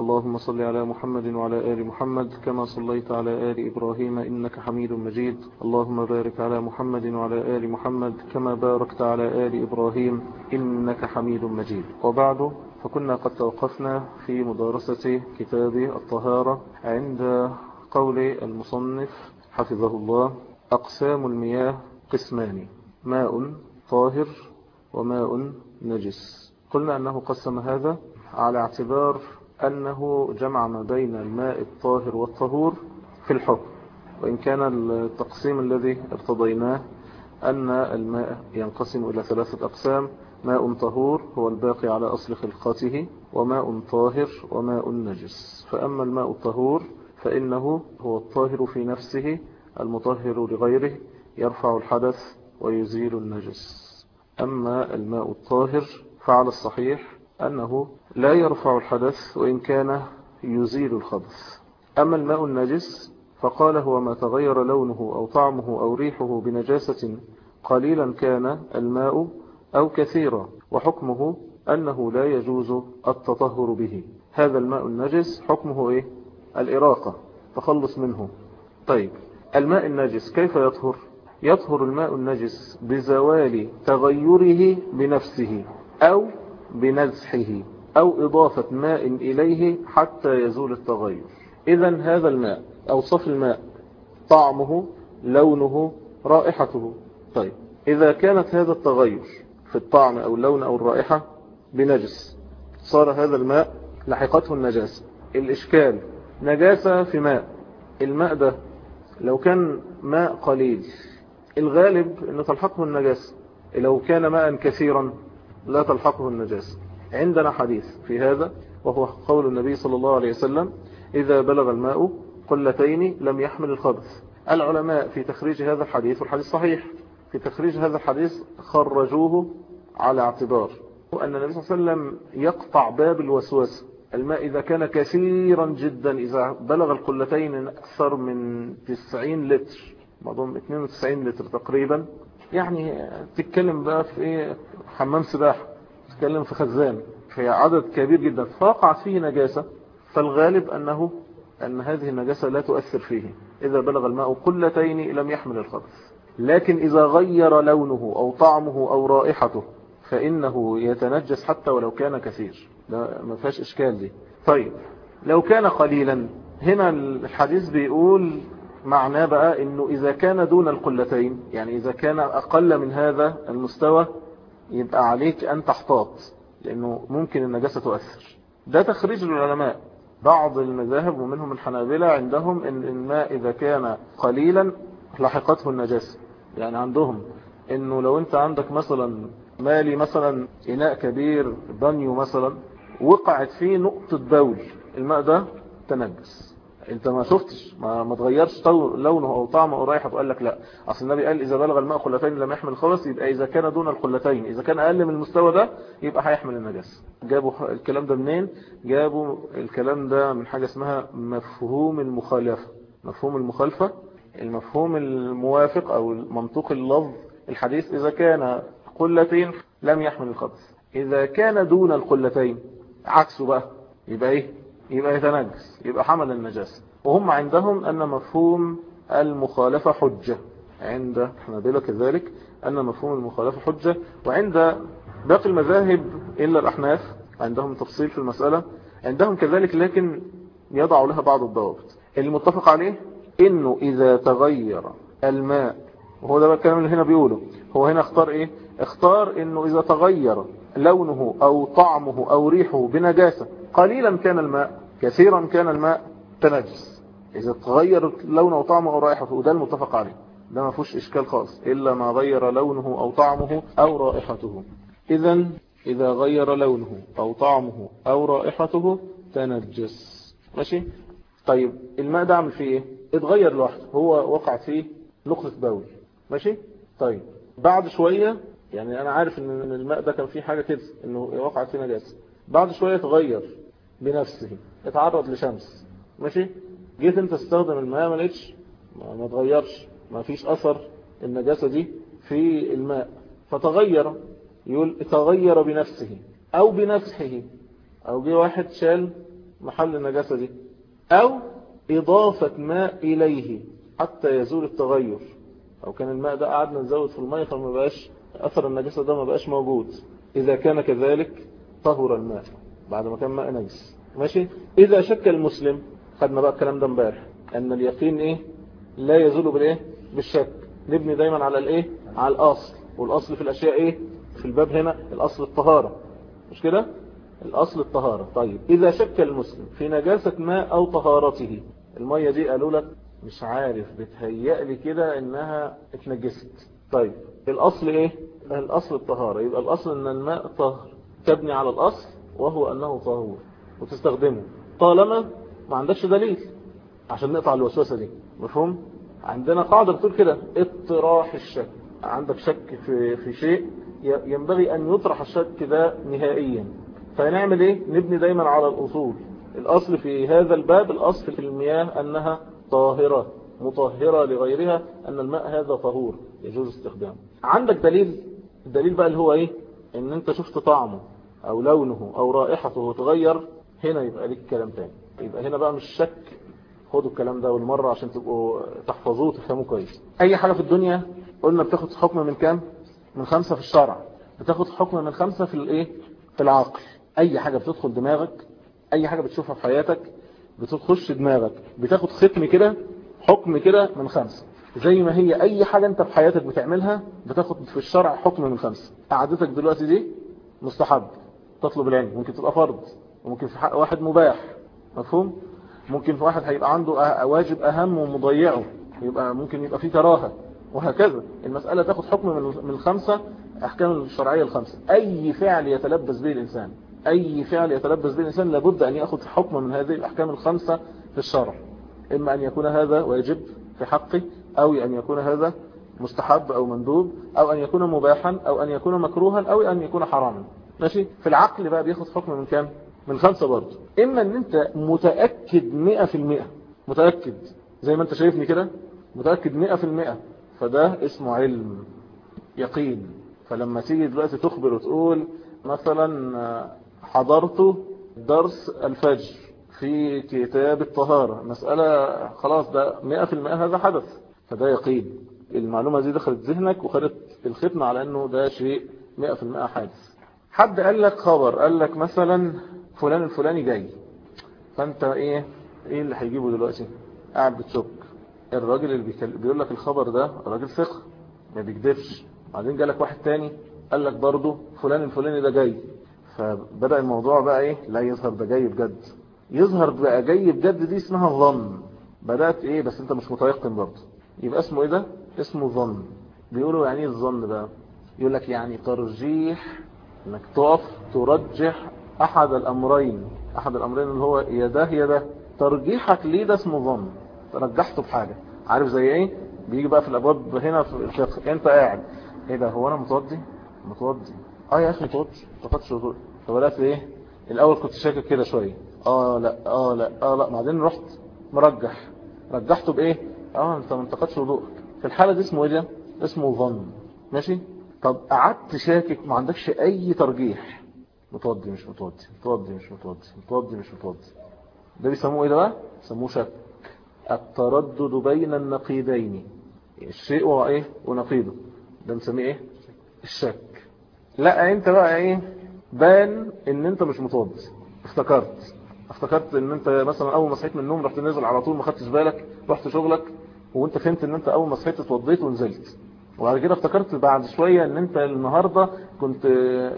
اللهم صل على محمد وعلى آل محمد كما صليت على آل إبراهيم إنك حميد مجيد. اللهم بارك على محمد وعلى آل محمد كما باركت على آل إبراهيم إنك حميد مجيد. وبعد فكنا قد توقفنا في مدارسة كتاب الطهارة عند قول المصنف حفظه الله أقسام المياه قسمان ماء طاهر وماء نجس. قلنا أنه قسم هذا على اعتبار أنه جمع ما بين الماء الطاهر والطهور في الحكم وإن كان التقسيم الذي ارتضيناه أن الماء ينقسم إلى ثلاثة أقسام ماء طهور هو الباقي على أصل خلقته وماء طاهر وماء نجس. فأما الماء الطهور فإنه هو الطاهر في نفسه المطهر لغيره يرفع الحدث ويزيل النجس. أما الماء الطاهر فعلى الصحيح أنه لا يرفع الحدث وإن كان يزيل الخبث. أما الماء النجس فقال هو ما تغير لونه أو طعمه أو ريحه بنجاسة قليلا كان الماء أو كثيرا وحكمه أنه لا يجوز التطهر به. هذا الماء النجس حكمه إيه؟ الإراقة تخلص منه. طيب الماء النجس كيف يطهر؟ يطهر الماء النجس بزوال تغيره بنفسه أو بنزحه أو إضافة ماء إليه حتى يزول التغير. إذا هذا الماء أوصف الماء طعمه لونه رائحته. طيب إذا كانت هذا التغير في الطعم أو اللون أو الرائحة بنجس صار هذا الماء لحقته النجاسة. الإشكال نجاسة في ماء. الماء ده لو كان ماء قليل الغالب أنه تلحقه النجاسة. لو كان ماء كثيرا لا تلحقه النجاسة عندنا حديث في هذا وهو قول النبي صلى الله عليه وسلم إذا بلغ الماء قلتين لم يحمل الخبث. العلماء في تخريج هذا الحديث والحديث صحيح في تخريج هذا الحديث خرجوه على اعتبار أن النبي صلى الله عليه وسلم يقطع باب الوسواس. الماء إذا كان كثيرا جدا إذا بلغ القلتين أكثر من 90 لتر معظم 92 لتر تقريبا. يعني تتكلم بقى في إيه حمام سباحة تتكلم في خزان. في عدد كبير جدا. فوقعت فيه نجاسة فالغالب أنه أن هذه النجاسة لا تؤثر فيه. إذا بلغ الماء قلتين لم يحمل الخبث. لكن إذا غير لونه أو طعمه أو رائحته فإنه يتنجس حتى ولو كان كثير. لا ما فيهاش إشكال دي. طيب لو كان قليلا. هنا الحديث بيقول معناه بقى إنه إذا كان دون القلتين يعني إذا كان أقل من هذا المستوى يبقى عليك أن تحتاط لأنه ممكن النجاسة تؤثر. ده تخريج العلماء. بعض المذاهب ومنهم الحنابلة عندهم إن الماء إذا كان قليلا لحقته النجاسة. يعني عندهم إنه لو أنت عندك مثلا مالي مثلا إناء كبير بانيو مثلا وقعت فيه نقطة بول الماء ده تنجس. انت ما شفتش ما, ما تغيرش لونه أو طعمه أو رائحته قال لك لا. اصل النبي قال إذا بلغ الماء قلتين لم يحمل خبث يبقى إذا كان دون القلتين إذا كان أقل من المستوى ده يبقى هيحمل النجاسه جابوا الكلام ده منين؟ جابوا الكلام ده من حاجة اسمها مفهوم المخالفة. مفهوم المخالفة المفهوم الموافق أو منطوق اللفظ الحديث إذا كان قلتين لم يحمل الخبث. إذا كان دون القلتين عكسه بقى. يبقى إيه؟ يبقى يتنجس يبقى حمل النجاسة وهم عندهم أن مفهوم المخالفة حجة. عند حنابلة كذلك أن مفهوم المخالفة حجة. وعند باقي المذاهب إلا الأحناف عندهم تفصيل في المسألة. عندهم كذلك لكن يضع لها بعض الضوابط. المتفق عليه إنه إذا تغير الماء وهو ده الكلام اللي هنا بيقوله. هو هنا اختار إيه؟ اختار إنه إذا تغير لونه أو طعمه أو ريحه بنجاسة قليلا كان الماء. كثيرا كان الماء تنجس. إذا تغير لونه أو طعمه أو رائحته وده المتفق عليه. ده ما فيهوش إشكال خالص إلا ما غير لونه أو طعمه أو رائحته. إذا إذا غير لونه أو طعمه أو رائحته تنجس. ماشي؟ طيب الماء ده عمل فيه إيه؟ اتغير لوحده. هو وقع فيه نقطة بول ماشي؟ طيب بعد شوية يعني أنا عارف إن الماء ده كان فيه حاجة كده إنه وقعت فيه نجاسة. بعد شوية تغير بنفسه اتعرض لشمس. ماشي؟ جيت انت تستخدم الماء ما لقيتش. ما اتغيرش. ما فيش أثر النجاسة دي في الماء. فتغير يقول تغير بنفسه أو بنفسه. أو جه واحد شال محل النجاسة دي. أو إضافة ماء إليه حتى يزول التغير. أو كان الماء ده قعدنا نزود في الماء فما بقاش أثر النجاسة ده ما بقاش موجود. إذا كان كذلك طهر الماء. بعد ما كان ماء نجس. ماشي؟ إذا شك المسلم خدنا بقى الكلام ده امبارح أن اليقين إيه؟ لا يزول بالإيه؟ بالشك. نبني دايما على الإيه؟ على الأصل. والأصل في الأشياء إيه؟ في الباب هنا الأصل الطهارة. مش كده؟ الأصل الطهارة. طيب إذا شك المسلم في نجاسة ماء أو طهارته المية دي قالوا لك مش عارف بتهيأ لي كده إنها اتنجست. طيب الأصل إيه؟ الأصل الطهارة. يبقى الأصل إن الماء طهر تبني على الأصل وهو أنه طهور وتستخدمه. طالما ما؟ عندكش دليل. عشان نقطع الوسوسة دي. مفهوم؟ عندنا قاعدة بتقول كده. اطراح الشك. عندك شك في, في شيء ينبغي أن يطرح الشك ده نهائيا. فنعمل إيه؟ نبني دايما على الأصول. الأصل في هذا الباب الأصل في المياه أنها طاهرة مطهرة لغيرها أن الماء هذا طهور يجوز استخدامه. عندك دليل؟ الدليل بقى اللي هو إيه؟ إن أنت شفت طعمه. أو لونه أو رائحته تغير هنا يبقى ليك كلام تاني. يبقى هنا بقى مش شك خدوا الكلام ده والمرة عشان تبقوا تحفظوه وتفهموه كويس. أي حاجة في الدنيا قلنا بتاخد حكم من كام؟ من خمسة في الشرع. بتاخد حكم من خمسة في الإيه؟ في العقل. أي حاجة بتدخل دماغك أي حاجة بتشوفها في حياتك بتخش دماغك. بتاخد ختم كده حكم كده من خمسة. زي ما هي أي حاجة أنت في حياتك بتعملها بتاخد في الشرع حكم من خمسة. قعدتك دلوقتي دي مستحب تطلب العلم. ممكن تبقى فرض وممكن في حق واحد مباح. مفهوم؟ ممكن في واحد هيبقى عنده واجب أهم ومضيعه. يبقى ممكن يبقى فيه كراهة وهكذا. المسألة تاخد حكم من الخمسة أحكام الشرعية الخمسة. أي فعل يتلبس به الإنسان أي فعل يتلبس به الإنسان لابد أن يأخذ حكم من هذه الأحكام الخمسة في الشرع. إما أن يكون هذا واجب في حقه أو أن يكون هذا مستحب أو مندوب أو أن يكون مباحا أو أن يكون مكروها أو أن يكون حراما. ماشي؟ في العقل بقى بياخد حكم من كام؟ من خمسة برضه. إما إن أنت متأكد مئة في المئة. متأكد. زي ما أنت شايفني كده؟ متأكد مئة في المئة. فده اسمه علم. يقين. فلما تيجي دلوقتي تخبر وتقول مثلا حضرت درس الفجر في كتاب الطهارة. مسألة خلاص ده مئة في المئة هذا حدث. فده يقين. المعلومة دي دخلت ذهنك وخدت الختمة على إنه ده شيء مئة في المئة حادث. حد قال لك خبر قال لك مثلا فلان الفلاني جاي فأنت إيه إيه اللي هيجيبه دلوقتي؟ قاعد بتشك. الراجل اللي. بيقول لك الخبر ده راجل ثقة ما بيكذبش. بعدين جالك واحد تاني قال لك برضه فلان الفلاني ده جاي. فبدأ الموضوع بقى إيه؟ لا يظهر ده جاي بجد. يظهر بقى جاي بجد دي اسمها ظن. بدأت إيه؟ بس أنت مش متيقن برضه. يبقى اسمه إيه ده؟ اسمه ظن. بيقولوا يعني إيه الظن بقى؟ يقول لك يعني ترجيح إنك تقف ترجح أحد الأمرين أحد الأمرين اللي هو يا ده يا ده. ترجيحك ليه ده اسمه ظن؟ ترجحته بحاجة. عارف زي إيه؟ بيجي بقى في الأبواب هنا في الفقه أنت قاعد. إيه ده؟ هو أنا متوضي؟ متوضي. آه يا أخي متوضي متوضيش وضوء فبدات إيه؟ الأول كنت شاكك كده شوية. آه لا آه لا آه لا. بعدين رحت مرجح. رجحته بإيه؟ آه أنت ما انتقدش وضوءك. في الحالة دي اسمه إيه ده؟ اسمه ظن. ماشي؟ طب قعدت شاكك ما عندكش أي ترجيح؟ متوضي مش متوضي متوضي مش متوضي متوضي مش متوضي. ده بيسموه إيه ده بقى؟ بيسموه شك. التردد بين النقيضين. الشيء وايه ونقيضه. ده بنسميه إيه؟ الشك. لا أنت بقى إيه؟ بان إن أنت مش متوضي. افتكرت. افتكرت إن أنت مثلا أول ما صحيت من النوم رحت نازل على طول ما خدتش بالك رحت شغلك وأنت فهمت إن أنت أول ما صحيت اتوضيت ونزلت. وبعد كده افتكرت بعد شوية ان انت النهاردة كنت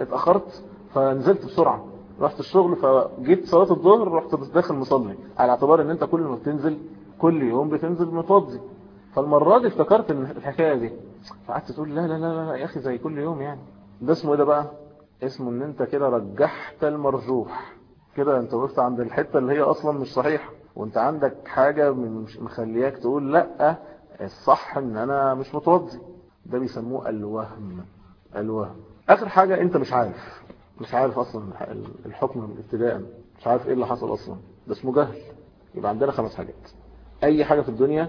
اتأخرت فنزلت بسرعة. رحت الشغل فجيت صلاة الظهر رحت داخل مصلي. على اعتبار ان انت كل ما بتنزل كل يوم بتنزل متوضي. فالمرة دي افتكرت الحكاية دي. فقعدت تقول لا لا لا لا يا أخي زي كل يوم يعني. ده اسمه إيه ده بقى؟ اسمه إن أنت كده رجحت المرجوح. كده أنت وقفت عند الحتة اللي هي أصلا مش صحيحة. وأنت عندك حاجة مخلياك تقول لا الصح إن أنا مش متوضي. ده بيسموه الوهم الوهم. آخر حاجة أنت مش عارف مش عارف أصلا الحكم ابتداء مش عارف إيه اللي حصل أصلا. ده اسمه جهل يبقى عندنا خمس حاجات. أي حاجة في الدنيا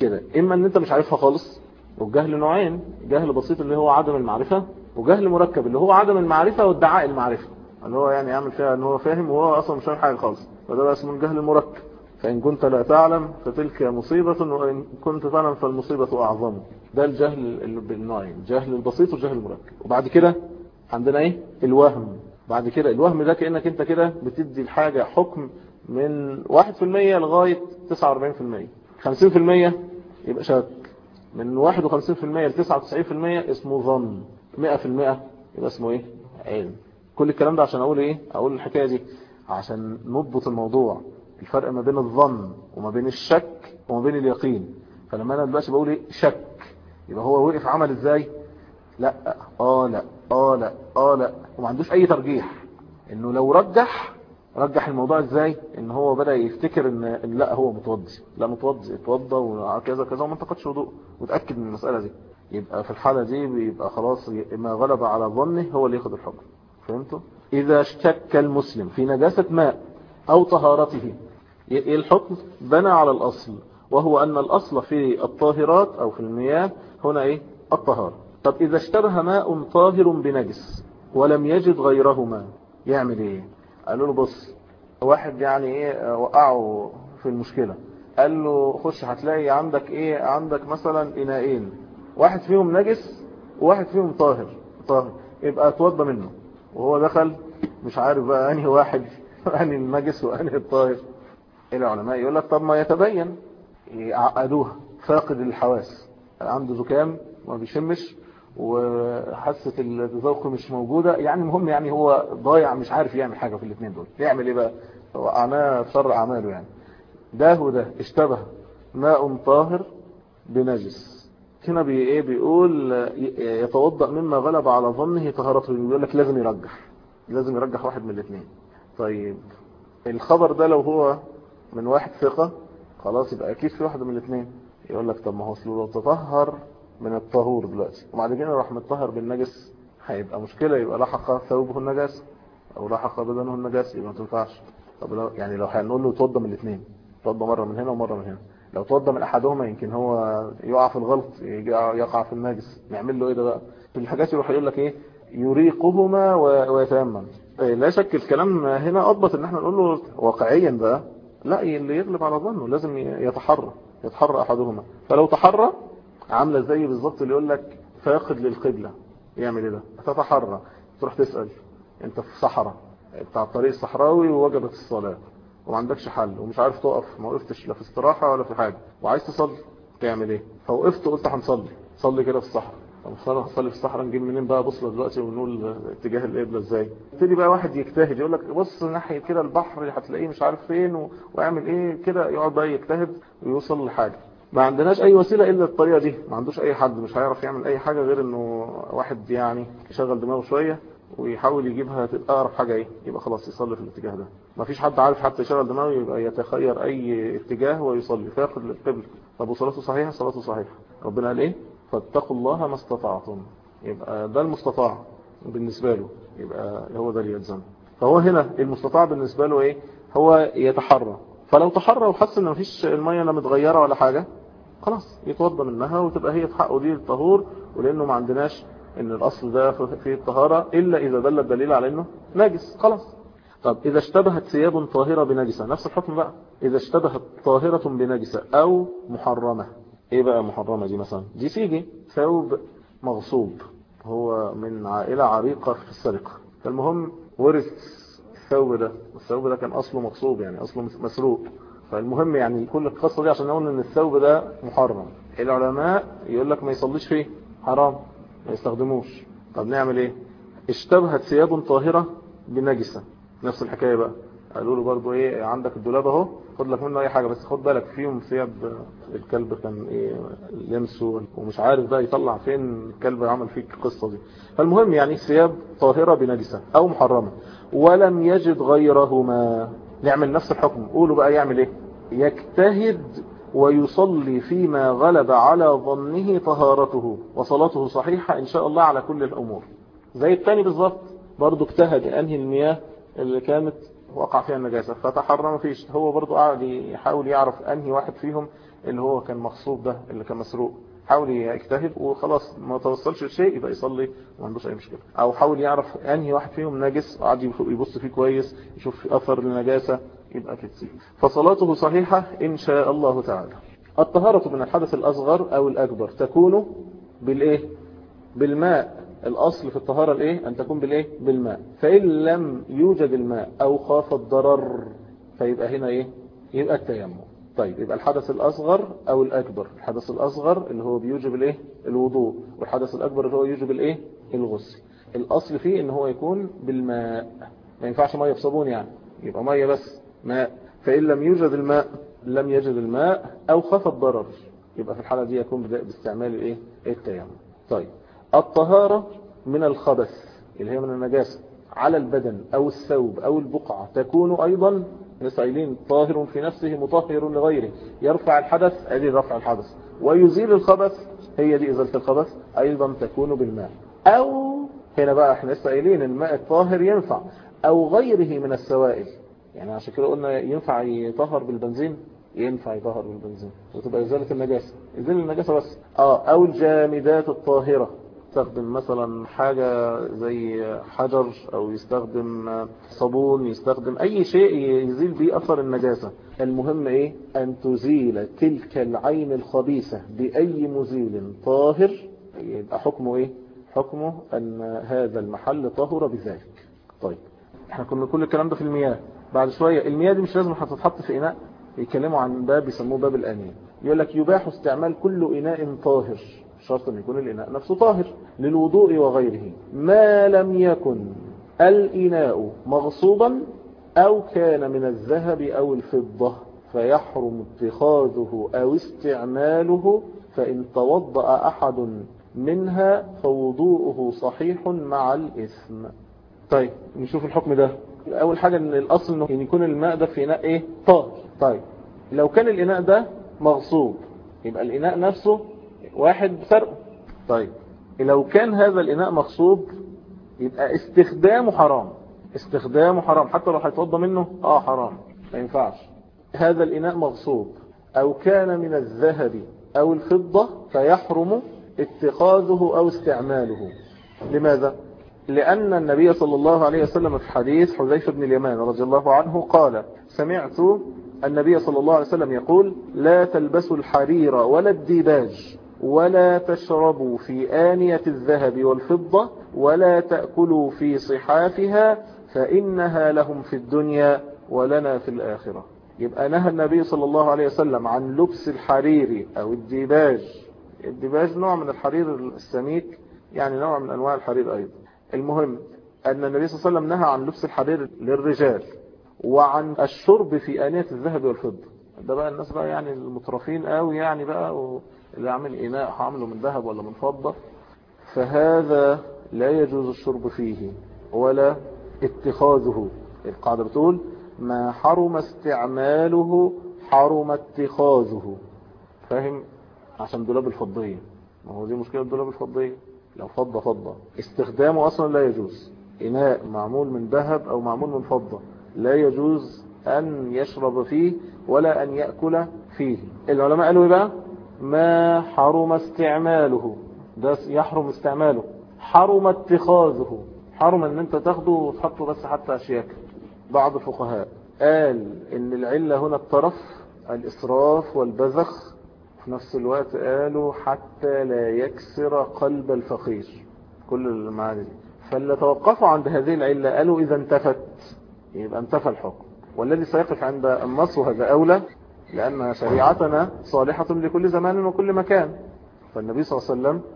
كده. إما إن أنت مش عارفها خالص والجهل نوعين جهل بسيط اللي هو عدم المعرفة وجهل مركب اللي هو عدم المعرفة وادعاء المعرفة. اللي هو يعني يعمل فيها إن هو فاهم وهو أصلا مش فاهم حاجة خالص. فده بقى اسمه الجهل المركب. فإن كنت لا تعلم فتلك مصيبة وإن كنت تعلم فالمصيبة أعظم. ده الجهل بالنوعين. الجهل البسيط والجهل المركب. وبعد كده عندنا إيه؟ الوهم. بعد كده الوهم ده كأنك أنت كده بتدي الحاجة حكم من 1% لغاية 49% 50% يبقى شك. من 51% ل 99% اسمه ظن. 100% يبقى اسمه إيه؟ علم. كل الكلام ده عشان أقول إيه؟ أقول الحكاية دي عشان نضبط الموضوع. الفرق ما بين الظن وما بين الشك وما بين اليقين. فلما أنا دلوقتي بقول إيه؟ شك. يبقى هو وقف عمل إزاي؟ لا. آه لا. آه لا. آه لا. وما عندوش أي ترجيح. إنه لو رجح رجح الموضوع إزاي؟ إن هو بدأ يفتكر إن, لا هو متوضي. لا متوضي. اتوضى وكذا كذا وما انتقدش وضوء. وتأكد من المسألة دي. يبقى في الحالة دي بيبقى خلاص ما غلب على ظنه هو اللي ياخد الحكم. فهمتوا؟ إذا اشتك المسلم في نجاسة ماء أو طهارته الحكم بنى على الأصل وهو أن الأصل في الطاهرات أو في المياه هنا إيه؟ الطهارة. طب إذا اشتبه ماء طاهر بنجس ولم يجد غيرهما يعمل إيه؟ قالوا له بص واحد يعني إيه وقعه في المشكلة. قال له خش هتلاقي عندك إيه؟ عندك مثلا إناءين واحد فيهم نجس وواحد فيهم طاهر طاهر. يبقى اتوضى منه. وهو دخل مش عارف بقى أنهي واحد أنهي النجس وأنهي الطاهر. العلماء يقول لك طب ما يتبين. يعقدوها. فاقد الحواس. عنده زكام ما بيشمش وحاسة الذوق مش موجودة. يعني المهم يعني هو ضايع مش عارف يعمل حاجة في الاثنين دول. يعمل إيه بقى؟ وقعناه شر أعماله يعني. ده وده. اشتبه. ماء طاهر بنجس. هنا بي إيه؟ بيقول يتوضأ مما غلب على ظنه طهارته. بيقول لك لازم يرجح. لازم يرجح واحد من الاثنين طيب. الخبر ده لو هو من واحد ثقة خلاص يبقى أكيد في واحد من الاثنين. يقول لك طب ما هو لو تطهر من الطهور دلوقتي. وبعد كده راح متطهر بالنجس. هيبقى مشكلة يبقى لحق ثوبه النجاس أو لحق بدنه النجاس يبقى ما تنفعش. طب لو يعني لو هنقول له توضى من الاثنين توضى مرة من هنا ومرة من هنا. لو توضى من أحدهما يمكن هو يقع في الغلط يقع في النجس. نعمل له إيه ده بقى؟ في الحاجات يروح يقول لك إيه؟ يريقهما ويتيمم. لا شك الكلام هنا أضبط إن إحنا نقول له واقعيا بقى. لا اللي يغلب على ظنه لازم يتحرى يتحرى أحدهما. فلو تحرى عاملة زي بالظبط اللي يقول لك فاقد للقبلة. يعمل إيه ده؟ تتحرى. تروح تسأل. أنت في صحراء بتاع الطريق الصحراوي ووجبت الصلاة وما عندكش حل ومش عارف تقف ما وقفتش لا في استراحة ولا في حاجة. وعايز تصلي تعمل إيه؟ فوقفت وقلت هنصلي. صلي كده في الصحراء. طب صلي صلي في الصحراء نجيب منين بقى بص دلوقتي ونقول اتجاه القبلة إزاي؟ يبتدي بقى واحد يجتهد يقول لك بص ناحية كده البحر هتلاقيه مش عارف فين و... ويعمل إيه كده يقعد بقى يجتهد ويوصل لحاجة ما عندناش أي وسيلة إلا الطريقة دي ما عندوش أي حد مش هيعرف يعمل أي حاجة غير إنه واحد يعني يشغل دماغه شوية ويحاول يجيبها تبقى أقرب حاجة إيه يبقى خلاص يصلي في الاتجاه ده. ما فيش حد عارف حتى يشغل دماغه يبقى يتخير أي اتجاه ويصلي. فياخد للقبل طب وصلاته صحيحة؟ صلاته صحيحة. ربنا قال إيه؟ فاتقوا الله ما استطعتم. يبقى ده المستطاع بالنسبة له. يبقى هو ده اللي يلزم فهو هنا المستطاع بالنسبة له إيه؟ هو يتحرى. فلو تحرى وحس إن مفيش المية لا متغيرة ولا حاجة خلاص يتوضى منها وتبقى هي في حقه دي الطهور ولأنه ما عندناش إن الأصل ده في الطهارة إلا إذا دل الدليل على إنه نجس. خلاص. طب إذا اشتبهت ثياب طاهرة بنجسة نفس الحكم بقى. إذا اشتبهت طاهرة بنجسة أو محرمة إيه بقى محرمة دي مثلا؟ دي سيجي ثوب مغصوب هو من عائلة عريقة في السرقة. فالمهم ورث الثوب ده الثوب ده كان أصله مغصوب يعني أصله مسروق. فالمهم يعني كل القصة دي عشان نقول إن الثوب ده محرم. العلماء يقول لك ما يصليش فيه حرام ما يستخدموش. طب نعمل إيه؟ اشتبهت ثياب طاهرة بنجسة. نفس الحكاية بقى. قالوا له برضو إيه عندك الدولاب أهو خد لك منه أي حاجة بس خد بالك فيهم ثياب الكلب كان إيه لمسه ومش عارف بقى يطلع فين الكلب عمل فيك القصة دي. فالمهم يعني ثياب طاهرة بنجسة أو محرمة ولم يجد غيرهما. نعمل نفس الحكم. قولوا بقى يعمل إيه؟ يجتهد ويصلي فيما غلب على ظنه طهارته وصلاته صحيحة إن شاء الله على كل الأمور. زي الثاني بالظبط برضه اجتهد أنهي المياه اللي كانت وقع فيها النجاسة. فتحرم فيش هو برضه قاعد يحاول يعرف أنهي واحد فيهم اللي هو كان مغصوب ده اللي كان مسروق. حاول يجتهد وخلاص ما توصلش لشيء يبقى يصلي وما عندوش أي مشكلة. أو حاول يعرف أنهي واحد فيهم نجس قعد يبص فيه كويس يشوف أثر النجاسة يبقى تتسيب فصلاته صحيحة إن شاء الله تعالى. الطهارة من الحدث الأصغر أو الأكبر تكون بالإيه؟ بالماء. الأصل في الطهارة الإيه؟ أن تكون بالإيه؟ بالماء. فإن لم يوجد الماء أو خاف الضرر فيبقى هنا إيه؟ يبقى التيمم. طيب يبقى الحدث الأصغر أو الأكبر. الحدث الأصغر اللي هو بيوجب الإيه؟ الوضوء والحدث الأكبر اللي هو يوجب الإيه؟ الغسل. الأصل فيه إن هو يكون بالماء. ما ينفعش مية بصابون يعني. يبقى مية بس ماء. فإن لم يوجد الماء لم يجد الماء أو خف الضرر يبقى في الحالة دي يكون باستعمال الإيه؟ التيمم. طيب. الطهارة من الخبث اللي هي من النجاسة على البدن أو الثوب أو البقعة. تكون أيضا نسائلين طاهر في نفسه مطهر لغيره. يرفع الحدث ادي رفع الحدث. ويزيل الخبث هي دي إزالة الخبث أيضا تكون بالماء. أو هنا بقى إحنا لسه قايلين الماء الطاهر ينفع. أو غيره من السوائل. يعني عشان كده قلنا ينفع يطهر بالبنزين؟ ينفع يطهر بالبنزين. وتبقى إزالة النجاسة. إزالة النجاسة بس. آه أو الجامدات الطاهرة. يستخدم مثلا حاجة زي حجر أو يستخدم صابون يستخدم أي شيء يزيل به أثر النجاسة. المهم إيه؟ أن تزيل تلك العين الخبيثة بأي مزيل طاهر. يبقى حكمه إيه؟ حكمه أن هذا المحل طهر بذلك. طيب إحنا كنا كل الكلام ده في المياه. بعد شوية المياه دي مش لازم هتتحط في إناء يتكلموا عن باب يسموه باب الانية يقول لك يباح استعمال كل إناء طاهر. شرط أن يكون الإناء نفسه طاهر للوضوء وغيره. ما لم يكن الإناء مغصوبا أو كان من الذهب أو الفضة فيحرم اتخاذه أو استعماله فإن توضأ أحد منها فوضوءه صحيح مع الإثم. طيب نشوف الحكم ده. أول حاجة أن الأصل أنه يكون الماء ده في إناء إيه؟ طاهر. طيب لو كان الإناء ده مغصوب يبقى الإناء نفسه واحد بسرقه طيب. لو كان هذا الإناء مغصوب يبقى استخدامه حرام. استخدامه حرام. حتى لو هيتوضى منه آه حرام. ما ينفعش. هذا الإناء مغصوب. أو كان من الذهب أو الفضة فيحرم اتخاذه أو استعماله. لماذا؟ لأن النبي صلى الله عليه وسلم في حديث حذيفة بن اليمان رضي الله عنه قال سمعت النبي صلى الله عليه وسلم يقول لا تلبسوا الحرير ولا الديباج. ولا تشربوا في آنية الذهب والفضة ولا تأكلوا في صحافها فإنها لهم في الدنيا ولنا في الآخرة. يبقى نهى النبي صلى الله عليه وسلم عن لبس الحرير أو الديباج. الديباج نوع من الحرير السميك يعني نوع من أنواع الحرير أيضا. المهم أن النبي صلى الله عليه وسلم نهى عن لبس الحرير للرجال وعن الشرب في آنية الذهب والفضة. ده بقى الناس بقى يعني المترفين قوي يعني بقى اللي عامل إناء عامله من ذهب ولا من فضة فهذا لا يجوز الشرب فيه ولا اتخاذه. القاعدة بتقول ما حرم استعماله حرم اتخاذه. فاهم؟ عشان دولاب الفضية. ما هو دي مشكلة الدولاب الفضية. لو فضة فضة. استخدامه أصلا لا يجوز. إناء معمول من ذهب أو معمول من فضة. لا يجوز أن يشرب فيه ولا أن يأكل فيه. العلماء قالوا بقى؟ ما حرم استعماله. ده يحرم استعماله. حرم اتخاذه. حرم إن أنت تاخده وتحطه بس حتى أشياك. بعض الفقهاء قال إن العلة هنا الطرف الإسراف والبذخ في نفس الوقت قالوا حتى لا يكسر قلب الفقير. كل المعاني دي. فاللي توقفوا عند هذه العلة قالوا إذا انتفت. يبقى انتفى الحكم. والذي سيقف عند النص وهذا أولى. لأن شريعتنا صالحة لكل زمان وكل مكان. فالنبي صلى الله عليه وسلم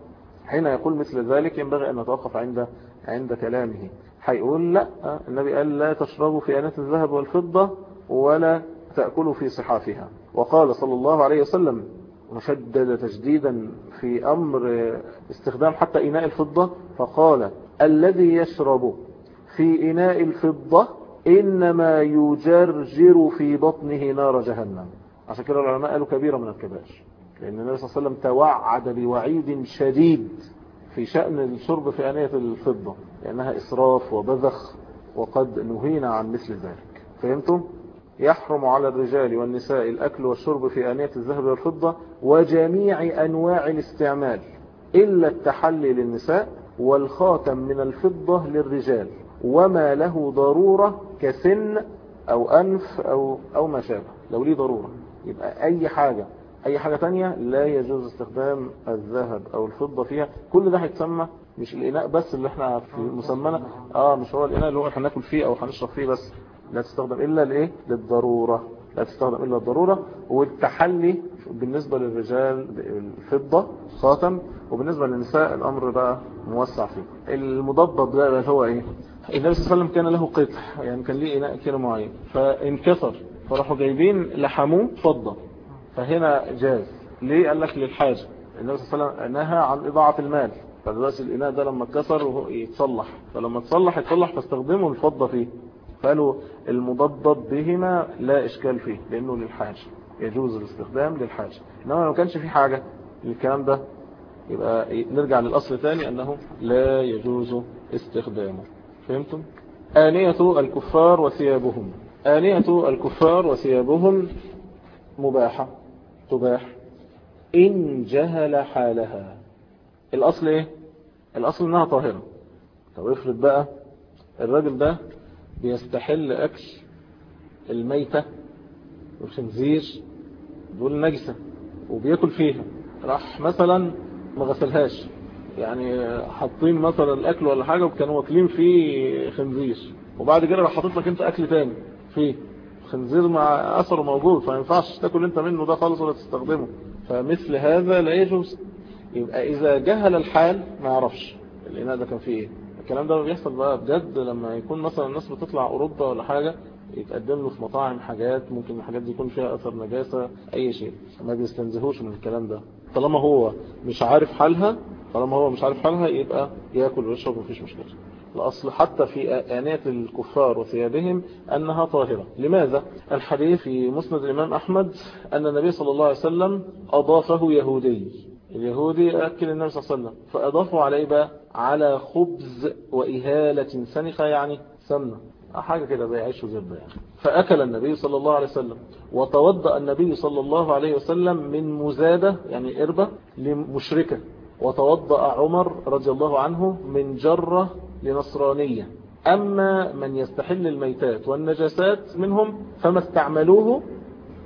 حين يقول مثل ذلك ينبغي أن نتوقف عند عند كلامه. هيقول لا النبي قال لا تشربوا في آنات الذهب والفضة ولا تأكلوا في صحافها. وقال صلى الله عليه وسلم وشدد تجديدا في أمر استخدام حتى إناء الفضة فقال الذي يشرب في إناء الفضة إنما يجرجر في بطنه نار جهنم. عشان كده العلماء قالوا كبيرة من الكبائر. لأن النبي صلى الله عليه وسلم توعد بوعيد شديد في شأن الشرب في آنية الفضة لأنها إسراف وبذخ وقد نهينا عن مثل ذلك. فهمتم؟ يحرم على الرجال والنساء الأكل والشرب في آنية الذهب والفضة وجميع أنواع الاستعمال إلا التحلي للنساء والخاتم من الفضة للرجال وما له ضرورة كسن أو أنف أو, أو ما شابه. لو ليه ضرورة. يبقى أي حاجة أي حاجة تانية لا يجوز استخدام الذهب أو الفضة فيها. كل ده هيتسمى مش الإناء بس اللي إحنا في مسمنا آه مش هو الإناء اللي هو إحنا ناكل فيه أو هنشرب فيه بس. لا تستخدم إلا لإيه؟ للضرورة. لا تستخدم إلا الضرورة. والتحلي بالنسبة للرجال الفضة خاتم. وبالنسبة للنساء الأمر بقى موسع فيه. المضبط ده هو إيه؟ النبي صلى الله عليه وسلم كان له قطع يعني كان ليه إناء كده معين. فانكسر. فراحوا جايبين لحموه فضة فهنا جاز. ليه؟ قال لك للحاجة. النبي صلى الله عليه وسلم نهى عن إضاعة المال. فدلوقتي الإناء ده لما اتكسر يتصلح. فلما تصلح يتصلح فاستخدموا الفضة فيه. فقالوا المضبط بهما لا إشكال فيه لأنه للحاجة. يجوز الاستخدام للحاجة. إنما لو كانش في حاجة. للكلام ده يبقى نرجع للأصل تاني أنه لا يجوز استخدامه. فهمتم؟ آنية الكفار وثيابهم. آنية الكفار وثيابهم مباحة تباح. إن جهل حالها. الأصل إيه؟ الأصل إنها طاهرة. طب افرض بقى الراجل ده بيستحل أكل الميتة والخنزير دول نجسة وبياكل فيها. راح مثلا ما غسلهاش. يعني حاطين مثلا الأكل ولا حاجة وكانوا واكلين فيه خنزير. وبعد كده راح حاطط لك أنت أكل تاني. فيه. خنزير مع أثره موجود فما ينفعش تاكل انت منه ده خالص ولا تستخدمه. فمثل هذا لا يجوز. يبقى إذا جهل الحال ما يعرفش. الإناء ده كان فيه إيه؟ الكلام ده بيحصل بقى بجد لما يكون مثلا الناس بتطلع أوروبا ولا حاجة يتقدم له في مطاعم حاجات ممكن الحاجات دي يكون فيها أثر نجاسة أي شيء. ما بيستنزهوش من الكلام ده. طالما هو مش عارف حالها طالما هو مش عارف حالها يبقى يأكل ويشرب مفيش مشكلة. الأصل حتى في آنية الكفار وثيابهم أنها طاهرة. لماذا؟ الحديث في مسند الإمام أحمد أن النبي صلى الله عليه وسلم أضافه يهودي. اليهودي أكل النبي صلى الله عليه وسلم. فأضافوا عليه بقى على خبز وإهالة سنخة يعني سمنة. حاجة كده زي عيش يعني. فأكل النبي صلى الله عليه وسلم. وتوضأ النبي صلى الله عليه وسلم من مزادة يعني إربة لمشركة. وتوضأ عمر رضي الله عنه من جرة لنصرانية. أما من يستحل الميتات والنجاسات منهم فما استعملوه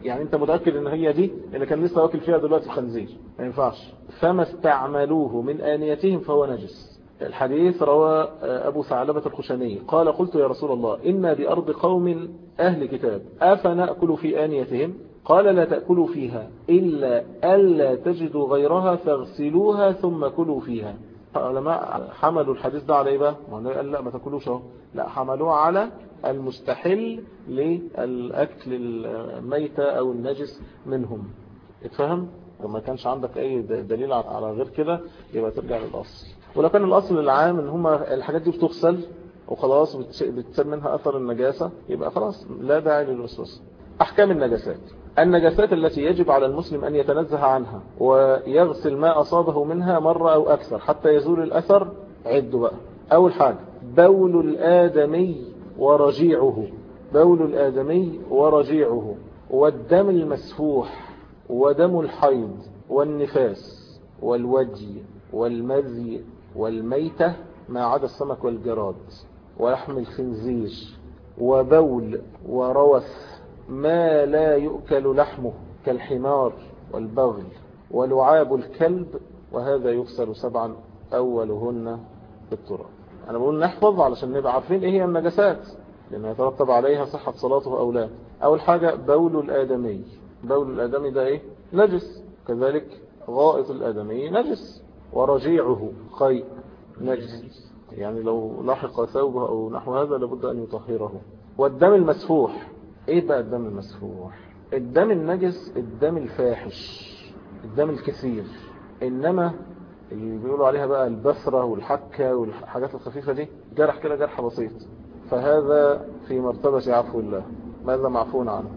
يعني أنت متأكد إن هي دي؟ اللي كان لسه واكل فيها دلوقتي الخنزير. ما ينفعش. فما استعملوه من آنيتهم فهو نجس. الحديث روى أبو ثعلبة الخشني. قال قلت يا رسول الله إنا بأرض قوم أهل كتاب أفنأكل في آنيتهم؟ قال لا تأكلوا فيها إلا ألا تجدوا غيرها فاغسلوها ثم كلوا فيها. العلماء حملوا الحديث ده على إيه بقى؟ ما قال لا ما تاكلوش أهو. لا حملوه على المستحل للأكل الميتة أو النجس منهم. اتفهم؟ وما كانش عندك أي دليل على غير كده يبقى ترجع للأصل. ولو كان الأصل العام إن هم الحاجات دي بتغسل وخلاص بتساب منها أثر النجاسة يبقى خلاص لا داعي للوسوسة أحكام النجاسات. النجاسات التي يجب على المسلم أن يتنزه عنها ويغسل ما أصابه منها مرة أو أكثر حتى يزول الأثر عدوا بقى. أول حاجة بول الآدمي ورجيعه. بول الآدمي ورجيعه. والدم المسفوح ودم الحيض والنفاس والوجي والمذي والميتة ما عدا السمك والجراد ولحم الخنزير. وبول وروث ما لا يؤكل لحمه كالحمار والبغل ولعاب الكلب وهذا يغسل سبعا أولهن بالتراب. أنا بقول نحفظ علشان نبقى عارفين إيه هي النجسات لأن يترتب عليها صحة صلاته أو لا. أول حاجة بول الآدمي. بول الآدمي ده إيه؟ نجس. كذلك غائط الآدمي نجس ورجيعه خيء نجس. يعني لو لحق ثوبه أو نحو هذا لابد أن يطهره. والدم المسفوح. إيه بقى الدم المسفوح؟ الدم النجس الدم الفاحش الدم الكثير. انما اللي بيقولوا عليها بقى البثرة والحكة والحاجات الخفيفة دي جرح كده جرح بسيط. فهذا في مرتبة عفو الله. ماذا معفون عنه؟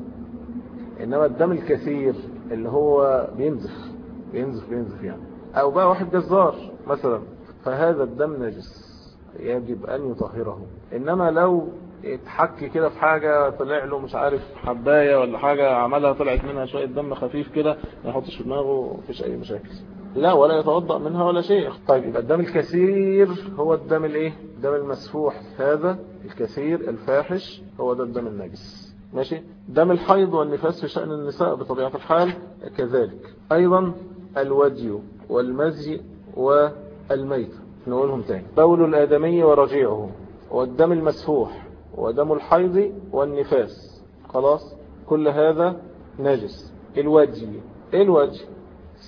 إنما الدم الكثير اللي هو بينزف بينزف بينزف يعني. أو بقى واحد جزار مثلا. فهذا الدم نجس يجب أن يطهره. إنما لو اتحك كده في حاجة طلع له مش عارف حباية ولا حاجة عملها طلعت منها شوية دم خفيف كده ما يحطش في دماغه مفيش أي مشاكل. لا ولا يتوضأ منها ولا شيء. طيب يبقى الدم الكثير هو الدم الإيه؟ الدم المسفوح. هذا الكثير الفاحش هو ده الدم النجس. ماشي؟ دم الحيض والنفاس في شأن النساء بطبيعة الحال كذلك. أيضا الودي والمزي والميت نقولهم تاني. بول الآدمي ورجيعه. والدم المسفوح ودم الحيض والنفاس. خلاص؟ كل هذا نجس. الوجه. الوجه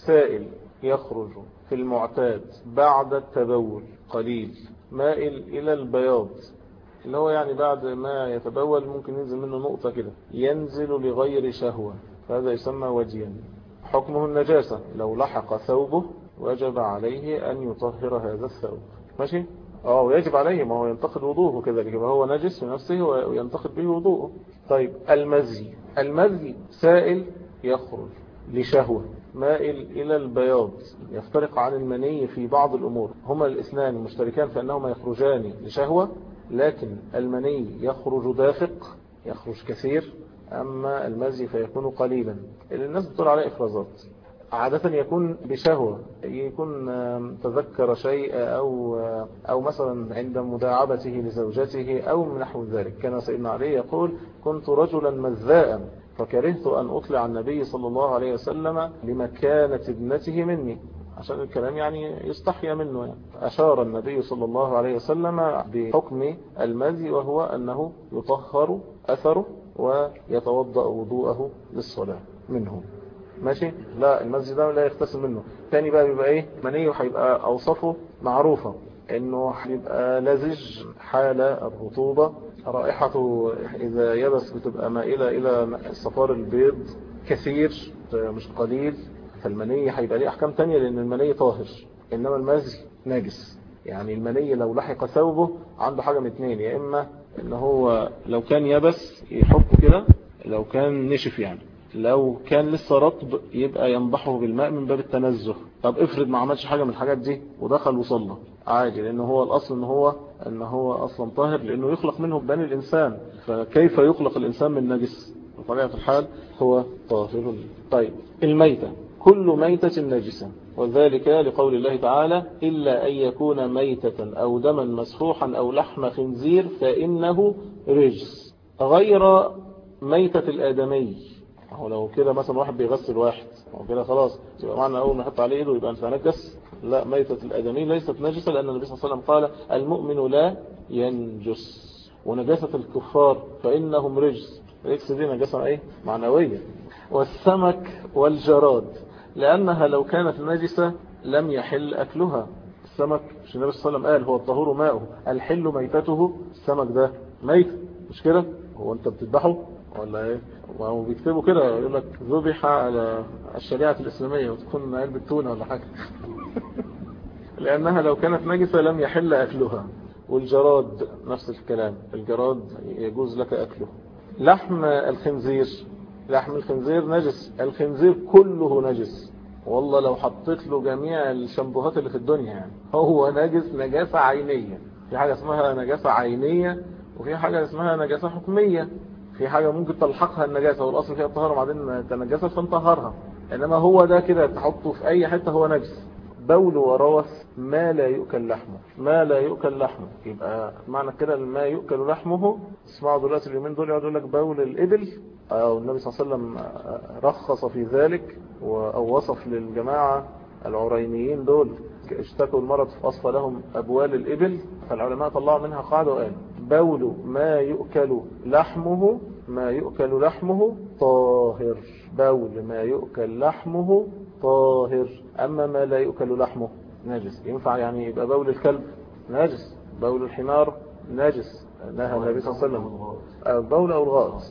سائل يخرج في المعتاد بعد التبول قليل. مائل إلى البياض. اللي هو يعني بعد ما يتبول ممكن ينزل منه نقطة كده. ينزل لغير شهوة. فهذا يسمى وجيا. حكمه النجاسة. لو لحق ثوبه وجب عليه أن يطهر هذا الثوب. ماشي؟ آه ويجب عليه ما هو ينتقد وضوءه كذلك يبقى هو نجس في نفسه وينتقد به وضوءه. طيب المزي المزي سائل يخرج لشهوة مائل إلى البياض يفترق عن المني في بعض الأمور. هما الاثنان مشتركان في أنهما يخرجان لشهوة لكن المني يخرج دافق يخرج كثير أما المزي فيكون قليلا. اللي الناس بتقول عليه إفرازات. عادة يكون بشهوة يكون تذكر شيء أو, أو مثلا عند مداعبته لزوجته أو من نحو ذلك. كان سيدنا علي يقول كنت رجلا مذاء فكرهت أن أطلع النبي صلى الله عليه وسلم لمكانة ابنته مني. عشان الكلام يعني يستحيى منه يعني. أشار النبي صلى الله عليه وسلم بحكم المذي وهو أنه يطهر أثره ويتوضأ وضوءه للصلاة منه. ماشي؟ لا المزي ده لا يغتسل منه. تاني بقى بيبقى إيه؟ منيه هيبقى اوصافه معروفة إنه هيبقى لزج حال الرطوبة. رائحته إذا يبس بتبقى مائلة إلى صفار البيض كثير مش قليل. فالمني هيبقى ليه أحكام تانية لأن المني طاهر إنما المزي ناجس يعني المني لو لحق ثوبه عنده حاجة من اتنين يا إما إن هو لو كان يبس يحطه كده لو كان نشف يعني. لو كان لسه رطب يبقى ينضحه بالماء من باب التنزه. طب افرض ما عملش حاجة من الحاجات دي ودخل وصلى. عادي لأنه هو الأصل إن هو إن هو أصلا طاهر لأنه يخلق منه بني الإنسان. فكيف يخلق الإنسان من نجس؟ بطبيعة الحال هو طاهر. طيب الميتة. كل ميتة نجسة. وذلك لقول الله تعالى إلا أن يكون ميتة أو دما مسفوحا أو لحم خنزير فإنه رجس. غير ميتة الآدمي. هو لو كده مثلا واحد بيغسل واحد هو كده خلاص يبقى معنى أول ما يحط عليه إيده يبقى نجس. لا ميتة الادمي ليست نجسة لأن النبي صلى الله عليه وسلم قال المؤمن لا ينجس. ونجاسة الكفار فإنهم رجس. رجس دي نجاسة إيه؟ معنوية. والسمك والجراد لأنها لو كانت نجسة لم يحل أكلها. السمك مش النبي صلى الله عليه وسلم قال هو الطهور ماؤه. الحل ميتته السمك ده ميت. مش كده؟ هو أنت بتذبحه؟ ولا إيه؟ وهو بيكتبوا كده يقول لك ذبح على الشريعة الإسلامية وتكون علبة تونة ولا حاجة. لأنها لو كانت نجسة لم يحل أكلها. والجراد نفس الكلام. الجراد يجوز لك أكله. لحم الخنزير. لحم الخنزير نجس. الخنزير كله نجس. والله لو حطيت له جميع الشامبوهات اللي في الدنيا يعني. هو نجس نجاسة عينية. في حاجة اسمها نجاسة عينية وفي حاجة اسمها نجاسة حكمية. في حاجة ممكن تلحقها النجاسة والأصل فيها الطهارة وبعدين تنجسة فانطهرها إنما هو ده كده تحطه في أي حتة هو نجس. بول وروث ما لا يؤكل لحمه. ما لا يؤكل لحمه. يبقى معنى كده ما يؤكل لحمه اسمعوا دلوقتي اليومين دول يقعدوا لك بول الإبل. أو النبي صلى الله عليه وسلم رخص في ذلك أو وصف للجماعة العرينيين دول. اشتكوا المرض فأصفى لهم أبوال الإبل. فالعلماء طلعوا منها قاعدة وقال بول ما يؤكل لحمه ما يؤكل لحمه طاهر. بول ما يؤكل لحمه طاهر. أما ما لا يؤكل لحمه نجس. ينفع يعني يبقى بول الكلب؟ نجس. بول الحمار؟ نجس. نهى النبي صلى الله عليه وسلم. البول أو الغائط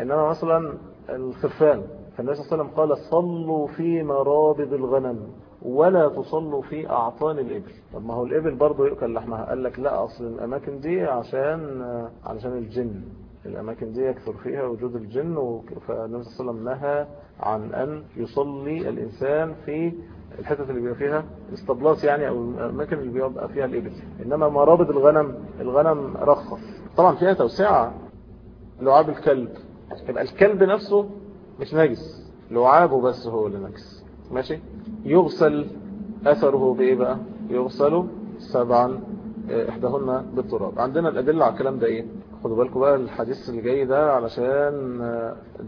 إنما مثلا الخرفان. فالنبي صلى الله عليه وسلم قال صلوا في مرابض الغنم. ولا تصلوا في أعطان الإبل. طب ما هو الإبل برضه يؤكل لحمها. قال لك لا أصل الأماكن دي عشان علشان الجن. الأماكن دي يكثر فيها وجود الجن فالنبي صلى الله عليه وسلم نهى عن أن يصلي الإنسان في الحتة اللي بيبقى فيها استبلاس يعني أو الأماكن اللي بيبقى فيها الإبل. إنما مرابط الغنم الغنم رخص. طبعا فيها توسعة. لعاب الكلب. يبقى الكلب نفسه مش نجس. لعابه بس هو اللي نجس. ماشي؟ يغسل أثره بإيه بقى؟ يغسل سبعا إحداهن بالتراب. عندنا الأدلة على الكلام ده إيه؟ خدوا بالكم بقى الحديث اللي جاي ده علشان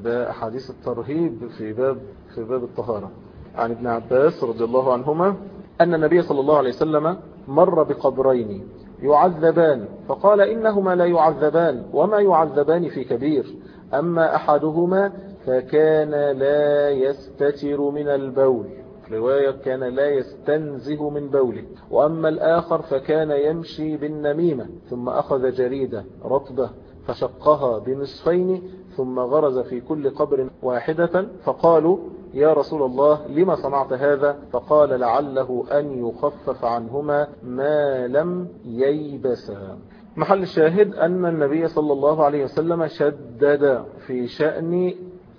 ده أحاديث الترهيب في باب في باب الطهارة. عن ابن عباس رضي الله عنهما أن النبي صلى الله عليه وسلم مر بقبرين يعذبان فقال إنهما لا يعذبان وما يعذبان في كبير أما أحدهما فكان لا يستتر من البول. رواية كان لا يستنزه من بوله وأما الآخر فكان يمشي بالنميمة ثم أخذ جريدة رطبة فشقها بنصفين ثم غرز في كل قبر واحدة فقالوا يا رسول الله لما صنعت هذا؟ فقال لعله أن يخفف عنهما ما لم ييبسا. محل الشاهد أن النبي صلى الله عليه وسلم شدد في شأن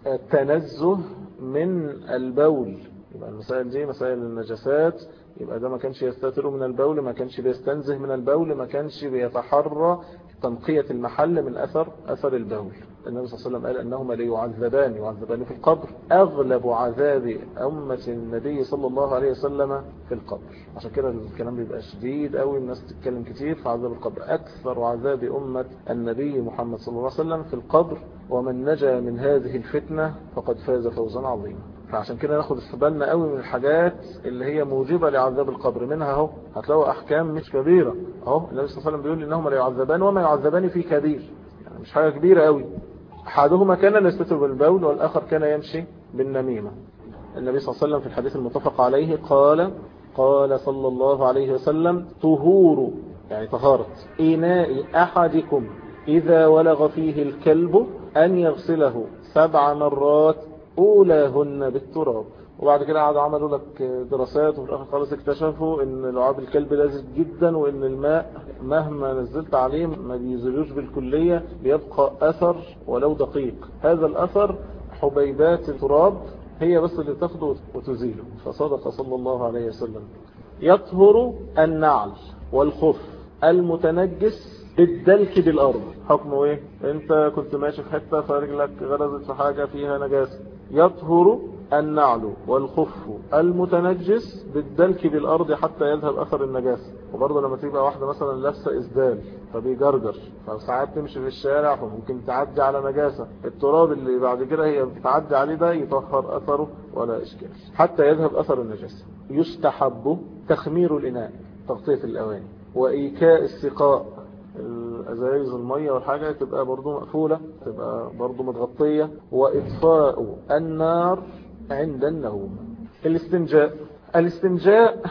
التنزه من البول. يبقى المسائل دي مسائل النجسات يبقى ده ما كانش يستتر من البول ما كانش بيستنزه من البول ما كانش بيتحرى تنقية المحل من أثر أثر البول. النبي صلى الله عليه وسلم قال أنهما ليعذبان يعذبان في القبر. أغلب عذاب أمة النبي صلى الله عليه وسلم في القبر. عشان كده الكلام بيبقى شديد قوي الناس تتكلم كتير في عذاب القبر. أكثر عذاب أمة النبي محمد صلى الله عليه وسلم في القبر ومن نجا من هذه الفتنة فقد فاز فوزا عظيما. فعشان كده ناخد استبالنا قوي من الحاجات اللي هي موجبة لعذاب القبر. منها أهو هتلاقوا أحكام مش كبيرة. أهو النبي صلى الله عليه وسلم بيقول إنهما لا يعذبان وما يعذبان في كبير. يعني مش حاجة كبيرة قوي أحدهما كان يستتر بالبول والآخر كان يمشي بالنميمة. النبي صلى الله عليه وسلم في الحديث المتفق عليه قال قال صلى الله عليه وسلم طهور يعني طهارة إناء أحدكم إذا ولغ فيه الكلب أن يغسله سبع مرات أولاهن بالتراب. وبعد كده قعدوا عملوا لك دراسات وفي الآخر خالص اكتشفوا إن لعاب الكلب لازج جدا وإن الماء مهما نزلت عليه ما بيزيلوش بالكلية بيبقى أثر ولو دقيق. هذا الأثر حبيبات التراب هي بس اللي تاخده وتزيله. فصدق صلى الله عليه وسلم. يطهر النعل والخف المتنجس بالدلك بالأرض. حكمه إيه؟ أنت كنت ماشي في حتة فرجلك غرزت في حاجة فيها نجاسة يطهر النعل والخف المتنجس بالدلك بالأرض حتى يذهب أثر النجاسة وبرضه لما تبقى واحدة مثلا لابسة إسدال فبيجرجر. فساعات تمشي في الشارع فممكن تعدي على نجاسة. التراب اللي بعد كده هي بتعدي عليه ده يطهر أثره ولا إشكال. حتى يذهب أثر النجاسة يستحب تخمير الإناء تغطية الأواني وإيكاء السقاء. الأزايز المية والحاجة تبقى برضو مقفولة تبقى برضو متغطية. وإطفاء النار عند النوم. الاستنجاء. الاستنجاء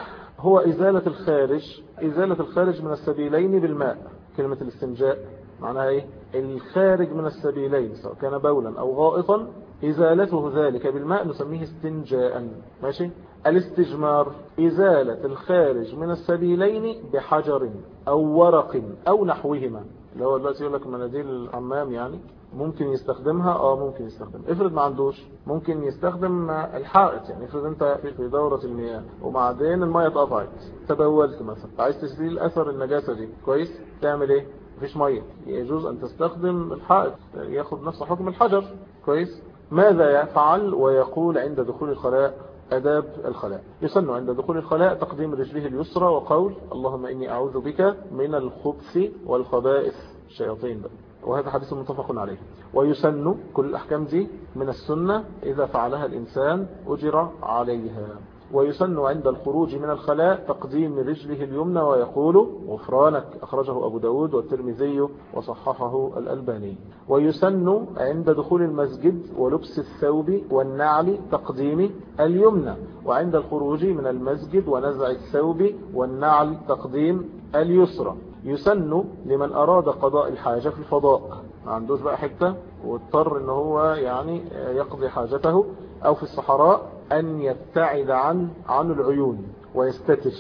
هو إزالة الخارج إزالة الخارج من السبيلين بالماء. كلمة الاستنجاء معناها إيه؟ الخارج من السبيلين سواء كان بولا أو غائطا إزالته ذلك بالماء نسميه استنجاء ماشي؟ الاستجمار إزالة الخارج من السبيلين بحجر أو ورق أو نحوهما. اللي هو دلوقتي يقول لك مناديل الحمام يعني ممكن يستخدمها آه ممكن يستخدم. افرض ما عندوش ممكن يستخدم الحائط يعني. افرض أنت في دورة المياه وبعدين المياه اتقطعت تبولت مثلا عايز تزيل أثر النجاسة دي كويس؟ تعمل إيه؟ مفيش مية يجوز أن تستخدم الحائط ياخد نفس حكم الحجر كويس؟ ماذا يفعل ويقول عند دخول الخلاء؟ أداب الخلاء. يسن عند دخول الخلاء تقديم رجله اليسرى وقول اللهم إني أعوذ بك من الخبث والخبائث. الشياطين بقى. وهذا حديث متفق عليه. ويسن كل الأحكام دي من السنة إذا فعلها الإنسان أجر عليها. ويسن عند الخروج من الخلاء تقديم رجله اليمنى ويقول غفرانك أخرجه أبو داود والترمذي وصححه الألباني. ويسن عند دخول المسجد ولبس الثوب والنعل تقديم اليمنى. وعند الخروج من المسجد ونزع الثوب والنعل تقديم اليسرى. يسن لمن أراد قضاء الحاجة في الفضاء. ما عندوش بقى حتة؟ واضطر إن هو يعني يقضي حاجته. أو في الصحراء أن يبتعد عن عن العيون ويستتر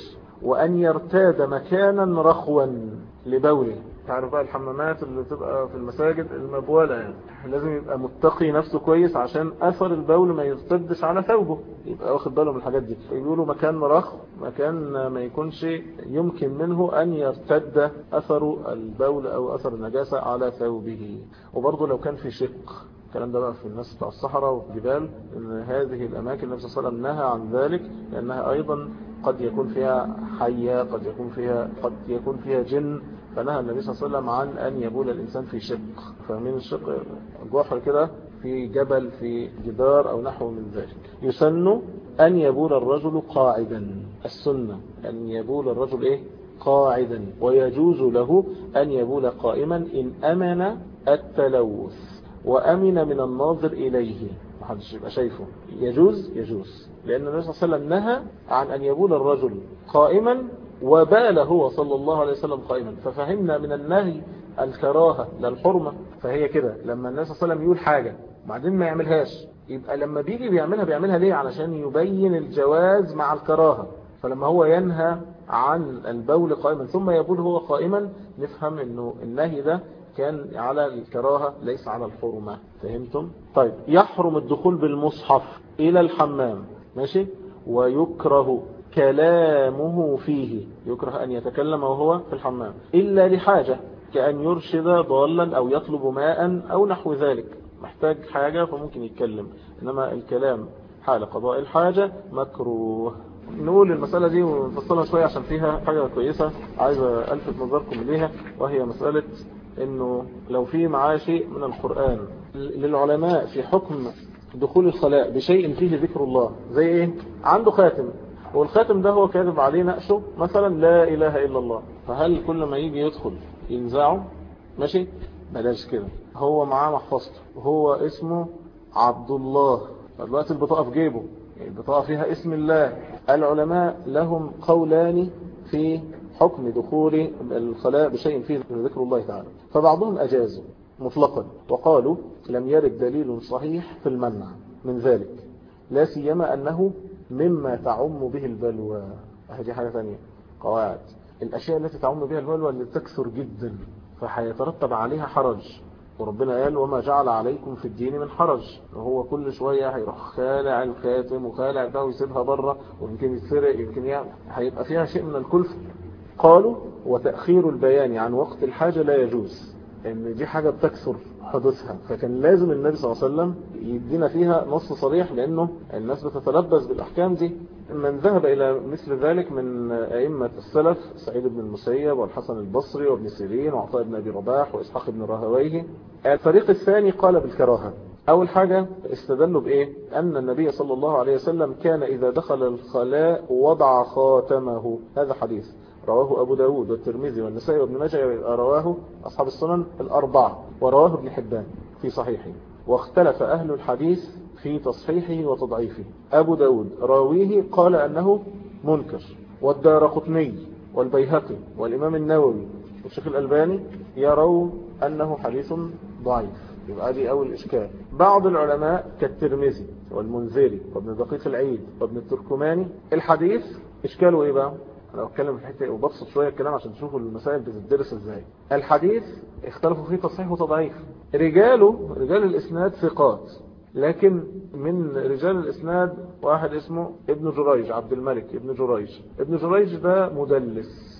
وأن يرتاد مكانا رخوا لبوله تعرف بقى الحمامات اللي تبقى في المساجد المبولة يعني. لازم يبقى متقي نفسه كويس عشان أثر البول ما يرتدش على ثوبه. يبقى واخد باله من الحاجات دي. يقولوا مكان مرخ مكان ما يكونش يمكن منه أن يرتد أثر البول أو أثر النجاسة على ثوبه. وبرضه لو كان في شق. الكلام ده بقى في الناس بتاع الصحراء والجبال إن هذه الأماكن النبي صلى الله عليه وسلم نهى عن ذلك لأنها أيضا قد يكون فيها حية قد يكون فيها قد يكون فيها جن. فنهى النبي صلى الله عليه وسلم عن أن يبول الإنسان في شق. فمن الشق؟ جحر كده في جبل في جدار أو نحو من ذلك. يسن أن يبول الرجل قاعدا. السنة أن يبول الرجل إيه؟ قاعدا. ويجوز له أن يبول قائما إن أمن التلوث. وأمن من الناظر إليه. محدش يبقى شايفه. يجوز؟ يجوز. لأن النبي صلى الله عليه وسلم نهى عن أن يبول الرجل قائما وبال هو صلى الله عليه وسلم قائما. ففهمنا من النهي الكراهة للحرمة فهي كده. لما النبي صلى الله عليه وسلم يقول حاجة بعدين ما يعملهاش. يبقى لما بيجي بيعملها بيعملها ليه؟ علشان يبين الجواز مع الكراهة. فلما هو ينهى عن البول قائما ثم يبول هو قائما نفهم إنه النهي ده كان على الكراهة ليس على الحرمة. فهمتم؟ طيب يحرم الدخول بالمصحف إلى الحمام ماشي؟ ويكره كلامه فيه. يكره أن يتكلم وهو في الحمام. إلا لحاجة كأن يرشد ضالا أو يطلب ماء أو نحو ذلك. محتاج حاجة فممكن يتكلم. إنما الكلام حال قضاء الحاجة مكروه. نقول المسألة دي ونفصلها شوية عشان فيها حاجة كويسة. عايز ألفت نظركم إليها وهي مسألة إنه لو في معاه شيء من القرآن للعلماء في حكم دخول الخلاء بشيء فيه ذكر الله زي إيه؟ عنده خاتم والخاتم ده هو كاتب عليه نقشه مثلا لا إله إلا الله. فهل كل ما يجي يدخل ينزعه؟ ماشي؟ بلاش كده. هو معاه محفظته وهو اسمه عبد الله. دلوقتي البطاقة في جيبه البطاقة فيها اسم الله. العلماء لهم قولان في حكم دخول الخلاء بشيء فيه ذكر الله تعالى. فبعضهم أجازوا مطلقا وقالوا لم يرد دليل صحيح في المنع من ذلك. لا سيما أنه مما تعم به البلوى. هذه حاجة ثانية. قواعد. الأشياء التي تعم بها البلوى اللي تكثر جدا فحيترتب عليها حرج. وربنا قال وما جعل عليكم في الدين من حرج. وهو كل شوية هيروح خالع الخاتم وخالع ده ويسيبها بره ويمكن يتسرق يمكن يعني هيبقى فيها شيء من الكلفة قالوا وتأخير البيان عن وقت الحاجة لا يجوز إن دي حاجة بتكثر حدوثها. فكان لازم النبي صلى الله عليه وسلم يدينا فيها نص صريح لأنه الناس بتتلبس بالأحكام دي. من ذهب إلى مثل ذلك من أئمة السلف سعيد بن المسيب والحسن البصري وابن سيرين وعطاء بن أبي رباح وإسحاق بن راهويه. الفريق الثاني قال بالكراهة. أول حاجة استدلوا بإيه؟ أن النبي صلى الله عليه وسلم كان إذا دخل الخلاء وضع خاتمه. هذا حديث. رواه أبو داود والترمذي والنسائي وابن ماجه رواه أصحاب السنن الأربعة ورواه ابن حبان في صحيحه. واختلف أهل الحديث في تصحيحه وتضعيفه. أبو داود راويه قال أنه منكر. والدار قطني والبيهقي والإمام النووي والشيخ الألباني يروا أنه حديث ضعيف. يبقى دي أول إشكال. بعض العلماء كالترمذي والمنذري وابن دقيق العيد وابن التركماني الحديث إشكاله إيه بقى؟ أنا بتكلم في الحته وببسط شوية الكلام عشان تشوفوا المسائل بتدرس إزاي. الحديث اختلفوا فيه تصحيح وتضعيف. رجاله رجال الإسناد ثقات لكن من رجال الإسناد واحد اسمه ابن جريج عبد الملك ابن جريج. ابن جريج ده مدلس.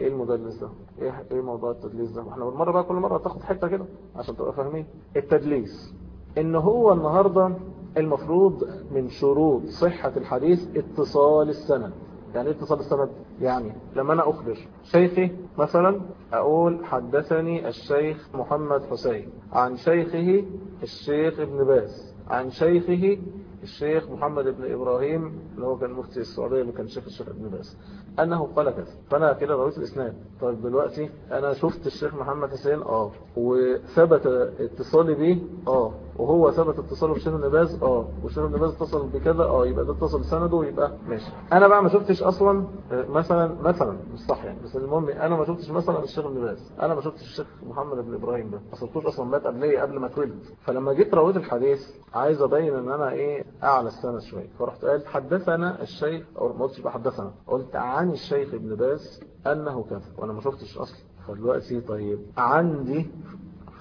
إيه المدلس ده؟ إيه إيه موضوع التدليس ده؟ إحنا بالمرة بقى كل مرة تاخد حتة كده عشان تبقى فاهمين. التدليس. إن هو النهارده المفروض من شروط صحة الحديث اتصال السند. يعني إيه اتصال السند يعني لما أنا أخبر شيخي مثلا أقول حدثني الشيخ محمد حسين عن شيخه الشيخ ابن باز عن شيخه الشيخ محمد بن إبراهيم اللي هو كان مفتي السعودية اللي كان شيخ الشيخ ابن باز. أنه قال كذا فأنا كده رويت الإسناد. طيب دلوقتي أنا شفت الشيخ محمد حسين آه. وثبت اتصالي به آه. وهو ثبت اتصاله بالشيخ ابن باز آه. والشيخ ابن باز اتصل بكذا آه. يبقى ده اتصل سنده ويبقى ماشي. أنا بقى ما شفتش أصلا مثلا مثلا مش صح يعني. بس المهم أنا ما شفتش مثلا الشيخ ابن باز. أنا ما شفتش الشيخ محمد بن إبراهيم ده. ما شفتوش أصلا مات قبلي قبل ما اتولد. فلما جيت رويت الحديث عايز أبين إن أنا إيه أعلى السنة شوية. فرحت قال حدثنا الشيخ أو ما قلتش بقى حدثنا قلت عن الشيخ ابن باز أنه كذا وأنا ما شفتش أصلا. فدلوقتي طيب عندي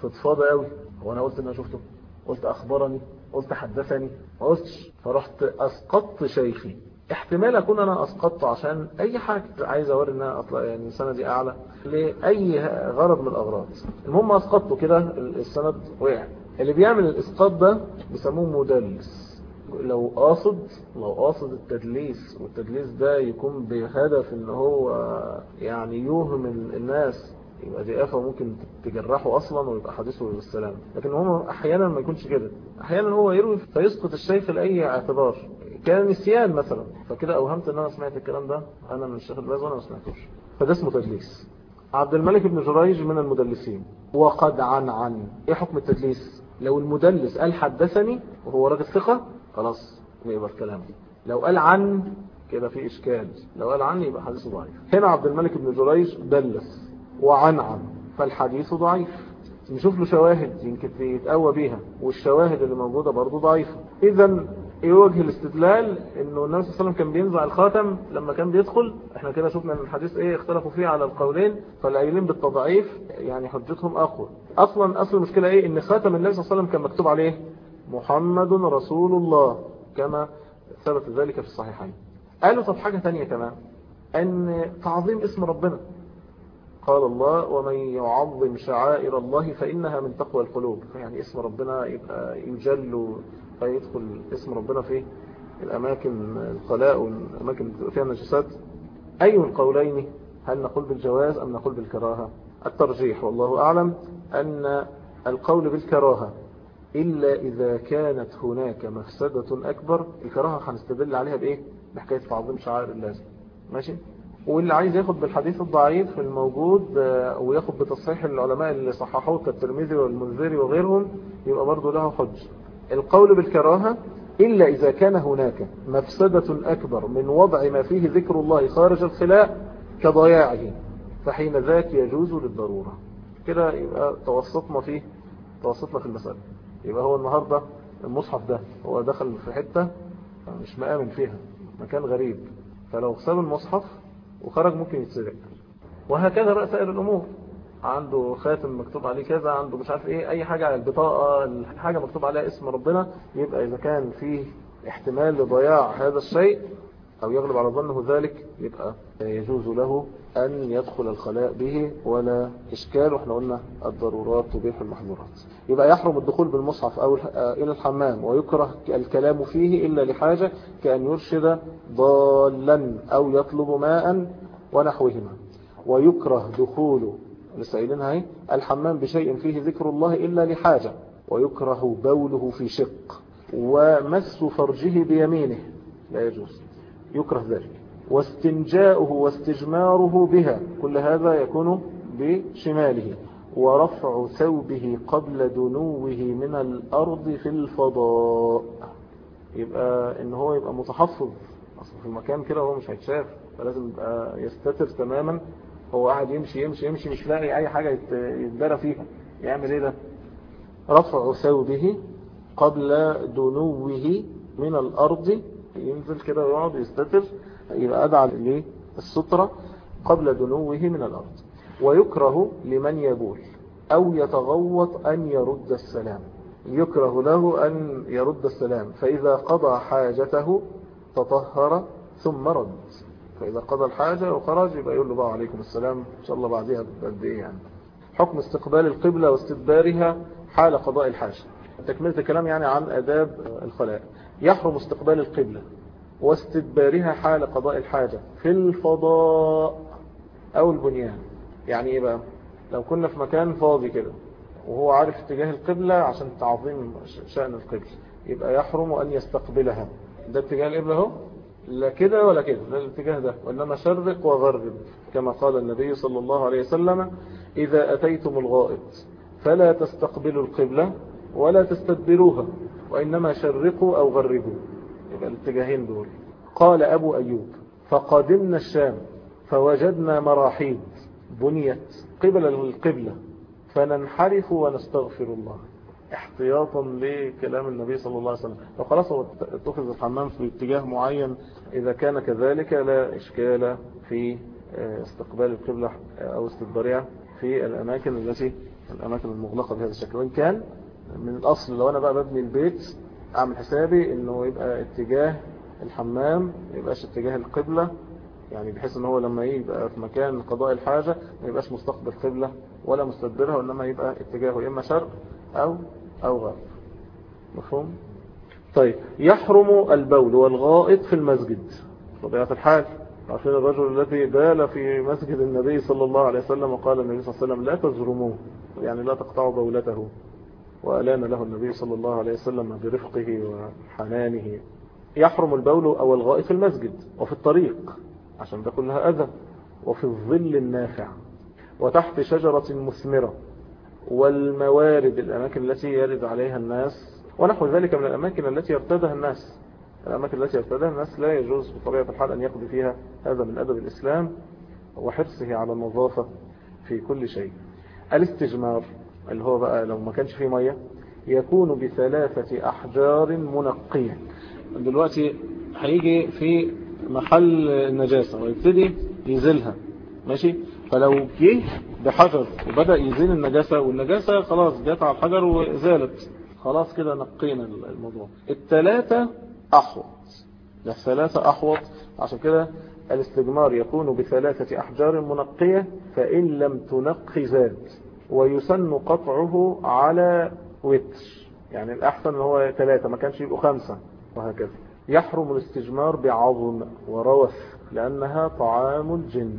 فضفاضة قوي هو أنا قلت إن أنا شفته؟ قلت أخبرني قلت حدثني ما قلتش. فرحت أسقطت شيخي. احتمال أكون أنا أسقطت عشان أي حاجة. عايز أوري إن أنا اطلع يعني سندي أعلى لأي غرض من الأغراض. المهم اسقطته كده السند وقع. اللي بيعمل الإسقاط ده بيسموه مدلس. لو قاصد لو قاصد التدليس والتدليس ده يكون بهدف إن هو يعني يوهم الناس يبقى دي آفة ممكن تجرحه أصلا ويبقى حديثه بالسلام لكن هو أحيانا ما يكونش كده. أحيانا هو يروي فيسقط الشيخ لأي اعتبار. كان نسيان مثلا. فكده أوهمت أن أنا سمعت الكلام ده. أنا من الشيخ الباز وأنا ما سمعتوش. فده اسمه تدليس. عبد الملك بن جريج من المدلسين. وقد عن عن إيه حكم التدليس؟ لو المدلس قال حدثني وهو راجل ثقة خلاص يبقى الكلام. لو قال عن كده في إشكال. لو قال عن يبقى حديثه ضعيف. هنا عبد الملك بن جريج دلس وعن عن. فالحديث ضعيف. نشوف له شواهد يمكن يتقوى بيها والشواهد اللي موجودة برضه ضعيفة. إذا إيه وجه الاستدلال؟ إنه النبي صلى الله عليه وسلم كان بينزع الخاتم لما كان بيدخل. إحنا كده شفنا إن الحديث إيه اختلفوا فيه على القولين فالقايلين بالتضعيف يعني حجتهم أقوى. أصلا أصل المشكلة إيه؟ إن خاتم النبي صلى الله عليه وسلم كان مكتوب عليه محمد رسول الله كما ثبت ذلك في الصحيحين. قالوا طب حاجة تانية كمان أن تعظيم اسم ربنا. قال الله ومن يعظم شعائر الله فإنها من تقوى القلوب. يعني اسم ربنا يبقى يجل فيدخل اسم ربنا في الأماكن الخلاء والأماكن فيها النجسات أي القولين؟ هل نقول بالجواز أم نقول بالكراهة؟ الترجيح والله أعلم أن القول بالكراهة. إلا إذا كانت هناك مفسدة أكبر الكراهة هنستدل عليها بإيه؟ بحكاية تعظيم شعائر الله ماشي؟ واللي عايز ياخد بالحديث الضعيف الموجود وياخد بتصحيح العلماء اللي صححوه كالترمذي والمنذري وغيرهم يبقى برضه له حج القول بالكراهة إلا إذا كان هناك مفسدة أكبر من وضع ما فيه ذكر الله خارج الخلاء كضياعه فحين ذاك يجوز للضرورة. كده يبقى توسطنا فيه توسطنا في المسألة. يبقى هو النهاردة المصحف ده هو دخل في حتة مش مآمن فيها مكان غريب. فلو ساب المصحف وخرج ممكن يتسرق. وهكذا بقى سائر الأمور. عنده خاتم مكتوب عليه كذا عنده مش عارف إيه أي حاجة على البطاقة حاجة مكتوب عليها اسم ربنا يبقى إذا كان فيه احتمال لضياع هذا الشيء أو يغلب على ظنه ذلك يبقى يجوز له أن يدخل الخلاء به. ولا إشكال وإحنا قلنا الضرورات تبيح المحظورات. يبقى يحرم الدخول بالمصحف أو إلى الحمام ويكره الكلام فيه إلا لحاجة كأن يرشد ضالا أو يطلب ماء ونحوهما. ويكره دخول الحمام بشيء فيه ذكر الله إلا لحاجة. ويكره بوله في شق. ومس فرجه بيمينه. لا يجوز. يكره ذلك. واستنجاؤه واستجماره بها. كل هذا يكون بشماله. ورفع ثوبه قبل دنوه من الأرض في الفضاء. يبقى إن هو يبقى متحفظ. أصلا في المكان كده هو مش هيتشاف فلازم يبقى يستتر تماما. هو قاعد يمشي يمشي يمشي مش لاقي أي حاجة يتدرى فيها. يعمل إيه ده؟ رفع ثوبه قبل دنوه من الأرض. ينزل كده ويقعد يستتر. يبقى أدعى للسترة قبل دنوه من الأرض. ويكره لمن يبول أو يتغوط أن يرد السلام. يكره له أن يرد السلام. فإذا قضى حاجته تطهر ثم رد. فإذا قضى الحاجة وخرج يبقى يقول له بقى عليكم السلام إن شاء الله بعدها بقد إيه يعني. حكم استقبال القبلة واستدبارها حال قضاء الحاجة. تكملة الكلام يعني عن أداب الخلاء. يحرم استقبال القبلة واستدبارها حال قضاء الحاجة في الفضاء أو البنيان. يعني إيه بقى؟ لو كنا في مكان فاضي كده وهو عارف اتجاه القبلة عشان تعظيم شأن القبلة يبقى يحرم أن يستقبلها. ده اتجاه القبلة أهو؟ لا كده ولا كده لا الاتجاه ده. وإنما شرق وغرب كما قال النبي صلى الله عليه وسلم إذا أتيتم الغائط فلا تستقبلوا القبلة ولا تستدبروها وإنما شرقوا أو غربوا. يبقى الاتجاهين دول. قال أبو أيوب فقدمنا الشام فوجدنا مراحيض. بنيت قبل القبلة فننحرف ونستغفر الله. احتياطا لكلام النبي صلى الله عليه وسلم. فخلاص هو اتخذ الحمام في اتجاه معين. إذا كان كذلك لا إشكال في استقبال القبلة أو استدبارها في الأماكن التي الأماكن المغلقة بهذا الشكل. وإن كان من الأصل لو أنا بقى ببني البيت أعمل حسابي أنه يبقى اتجاه الحمام ما يبقاش اتجاه القبلة. يعني بحيث إن هو لما يبقى في مكان قضاء الحاجة ما يبقاش مستقبل قبلة ولا مستدبرها وإنما يبقى اتجاهه إما شرق أو, أو غرب. مفهوم؟ طيب يحرم البول والغائط في المسجد. طبيعة الحال عشان الرجل الذي بال في مسجد النبي صلى الله عليه وسلم وقال النبي صلى الله عليه وسلم لا تزرموه يعني لا تقطعوا بولته. وألان له النبي صلى الله عليه وسلم برفقه وحنانه. يحرم البول أو الغائط في المسجد وفي الطريق. عشان ده كلها أذى وفي الظل النافع وتحت شجرة مثمرة والموارد الأماكن التي يرد عليها الناس ونحو ذلك من الأماكن التي يرتدها الناس. الأماكن التي يرتدها الناس لا يجوز بطبيعة الحال أن يقضي فيها هذا من أدب الإسلام وحرصه على النظافة في كل شيء. الاستجمار اللي هو بقى لو ما كانش فيه مية يكون بثلاثة أحجار منقية. دلوقتي هيجي في محل النجاسة ويبتدي يزيلها ماشي؟ فلو جه بحجر وبدأ يزيل النجاسة والنجاسة خلاص جت على الحجر وزالت. خلاص كده نقينا الموضوع. الثلاثة أحوط. الثلاثة أحوط. عشان كده الاستجمار يكون بثلاثة أحجار منقية فإن لم تنق زاد. ويسن قطعه على وتر. يعني الأحسن هو ثلاثة ما كانش يبقوا خمسة. وهكذا. يحرم الاستجمار بعظم وروث لأنها طعام الجن.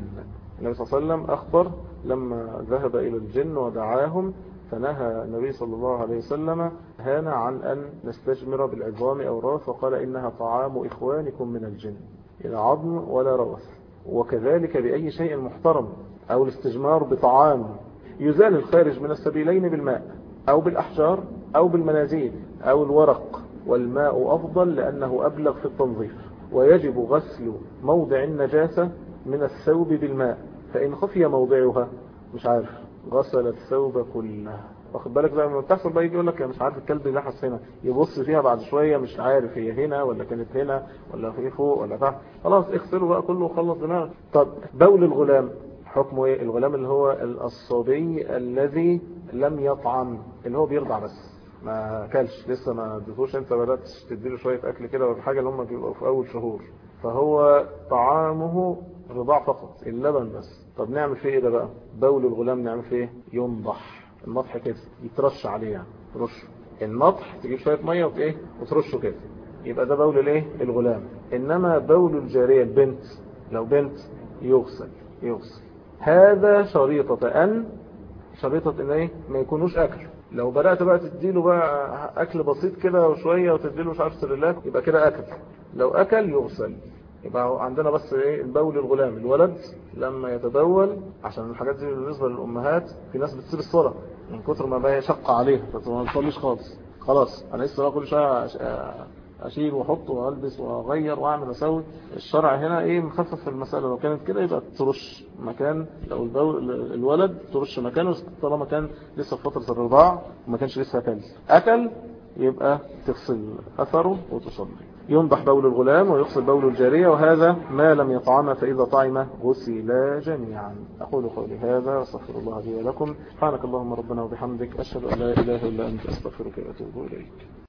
النبي صلى الله عليه وسلم أخبر لما ذهب إلى الجن ودعاهم فنهى النبي صلى الله عليه وسلم هانا عن أن نستجمر بالعظام أو الروث وقال إنها طعام إخوانكم من الجن. إلى عظم ولا روث. وكذلك بأي شيء محترم أو الاستجمار بطعام يزال الخارج من السبيلين بالماء أو بالأحجار أو بالمنازيل أو الورق. والماء أفضل لأنه أبلغ في التنظيف. ويجب غسل موضع النجاسة من الثوب بالماء. فإن خفي موضعها مش عارف غسل الثوب كله. واخد بالك زي ما بتحصل بقى؟ يجي يقول لك مش عارف الكلب لحس هنا. يبص فيها بعد شوية مش عارف هي هنا ولا كانت هنا ولا في فوق ولا تحت. خلاص اغسله بقى كله وخلص دماغك. طب بول الغلام. حكمه إيه؟ الغلام اللي هو الصبي الذي لم يطعم اللي هو بيرضع بس. ما أكلش لسه ما اديتوش أنت بدأت تديله شوية أكل كده ولا حاجة اللي هم بيبقوا في أول شهور. فهو طعامه رضاع فقط اللبن بس. طب نعمل فيه إيه ده بقى؟ بول الغلام نعمل فيه إيه؟ ينضح. النضح كده يترش عليه يعني ترش النضح تجيب شوية مية وايه وترشه كده. يبقى ده بول الايه الغلام. إنما بول الجارية البنت لو بنت يغسل يغسل. هذا شريطة أن شريطة إن إيه؟ ما يكونوش أكل. لو بدأت بقى تديله بقى أكل بسيط كده وشوية وتديله مش عارف سريلاك يبقى كده أكل. لو أكل يغسل. يبقى عندنا بس إيه؟ البول الغلام الولد لما يتبول عشان الحاجات دي بالنسبة للأمهات في ناس بتسيب الصلاة من كتر ما بقى شق عليها فما تصليش خالص. خلاص أنا لسه بقى كل شوية اشيل وأحط وألبس وأغير وأعمل وأسوي. الشرع هنا إيه؟ مخفف المسألة. لو كانت كده يبقى ترش مكان لو الولد ترش مكانه طالما كان لسه في فترة الرضاع وما كانش لسه أكل. أكل يبقى تغسل أثره وتصلي. ينضح بول الغلام ويغسل بول الجارية وهذا ما لم يطعم فإذا طعم غسلا جميعا. أقول قولي هذا وأستغفر الله لي ولكم. سبحانك اللهم ربنا وبحمدك أشهد أن لا إله إلا أنت أستغفرك وأتوب إليك.